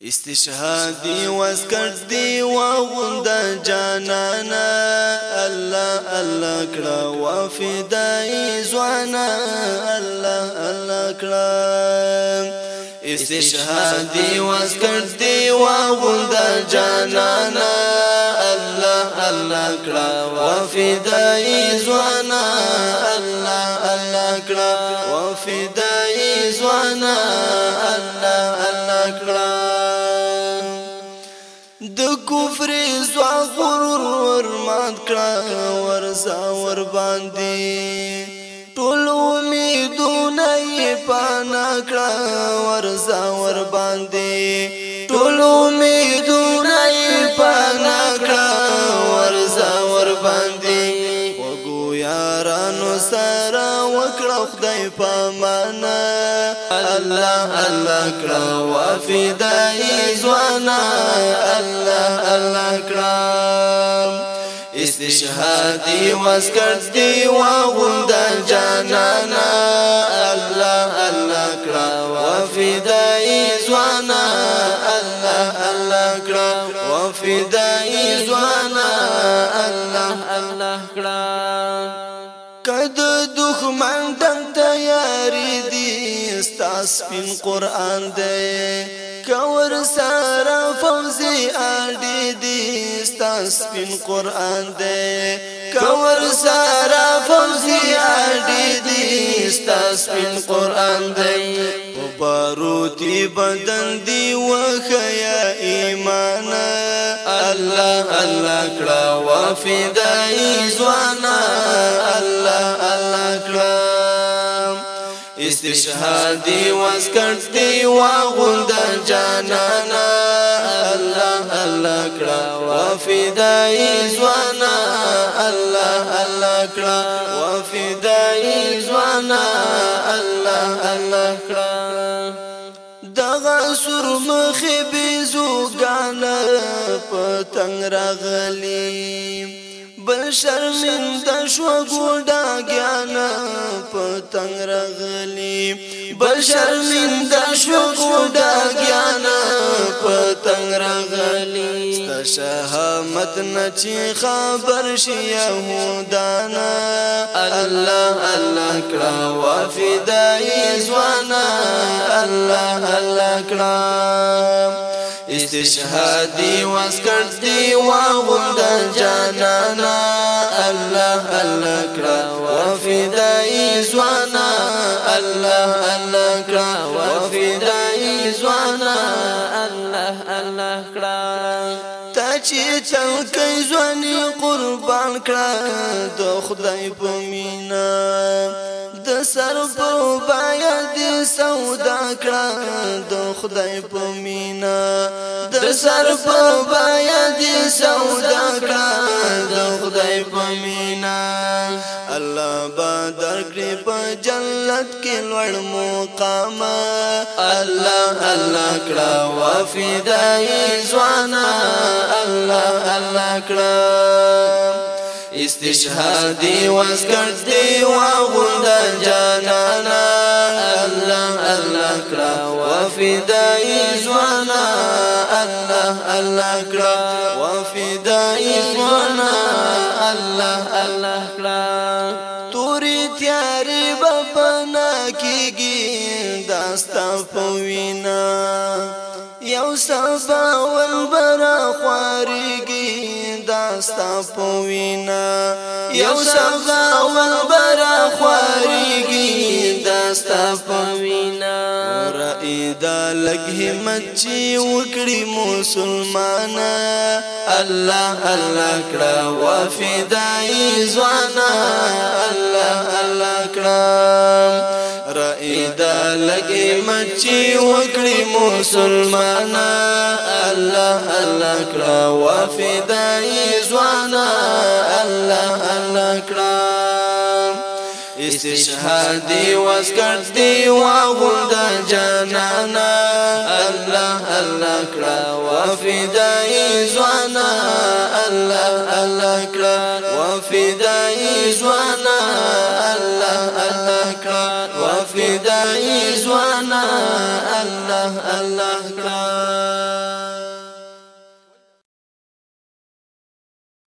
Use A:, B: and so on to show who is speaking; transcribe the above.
A: استشهادي واسکټ دی و غوند جانانا الله الله کړه وفدای زوانا الله الله كرا استشهادي واسکټ دی و غوند جانانا الله الله کړه وفدای زوانا الله کفر زوا غرور ور مات کړه ور زاور باندې ټول امیدونه یې پانا کړه ور زاور باندې ټول امیدونه یې پانا کړه ور زاور باندې وګو یارانو سره وکړه خدای پامانه الله الله کړه وفدای زوانا الله الله کړه استشهادي واسکرت دی واغوند جانانا الله الله کړه وفدای زوانا الله الله کړه وفدای زوانا الله الله کړه کد دښمن تم تیاری سپین قران دی کور سره فوزي اډي دي ستا سپین قران دی کور سره فوزي اډي دي ستا سپین قران دی باروتی بدن دی وخیا ایمان الله الله کړه وفدای زوانا الله الله کړه استشهادي واسکټ دی واغوند جانانا الله الله کړه وفدای زوانا الله الله کړه وفدای زوانا الله الله کړه دغه سر مخ بيزو غان پتنګ راغلي په شرمنده شو ګوډا ګانا په تنگ رغلی بل شرمنده شو ګوډا ګانا په تنگ رغلی ست شهامت نچی خبر شي يهودانا الله الله کړه وافدای زوانا الله الله کړه استشهادي واسکړ دی واغوند جانانا الله الله کرا وفدای زوانا الله الله کرا وفدای زوانا الله الله کرا تا چې څنګه ځواني قربان کړه د خدای په مینا د سر په بایا سودا کړه د خدای په مینا د سر په بیا دې سودا کړه د خدای په مینا الله با درکړي په جنت کې لوړ مقام الله الله کړه وفدای زوانا الله الله کړه استشهادي واسکر دی واغور وفدای زوانا الله الله کړه وفدای زوانا الله الله کړه تورې تیارې بپنا کیږي داستا پوینا یو سبا ولبرا خواريږي داستا پوینا یو سبا ولبرا خواريږي داستا پوینا دا لګ همت چې وکړي مسلمان الله الله کړه وفدای زوانا الله الله کړه رائے دا لګ همت چې وکړي مسلمان الله الله کړه وفدای زوانا الله الله کړه استشهادي واسكرتي دی جنانا جانانا الله الله وفي داي زوانا الله الله وفي داي زوانا الله الله وفي داي زوانا الله الله کړه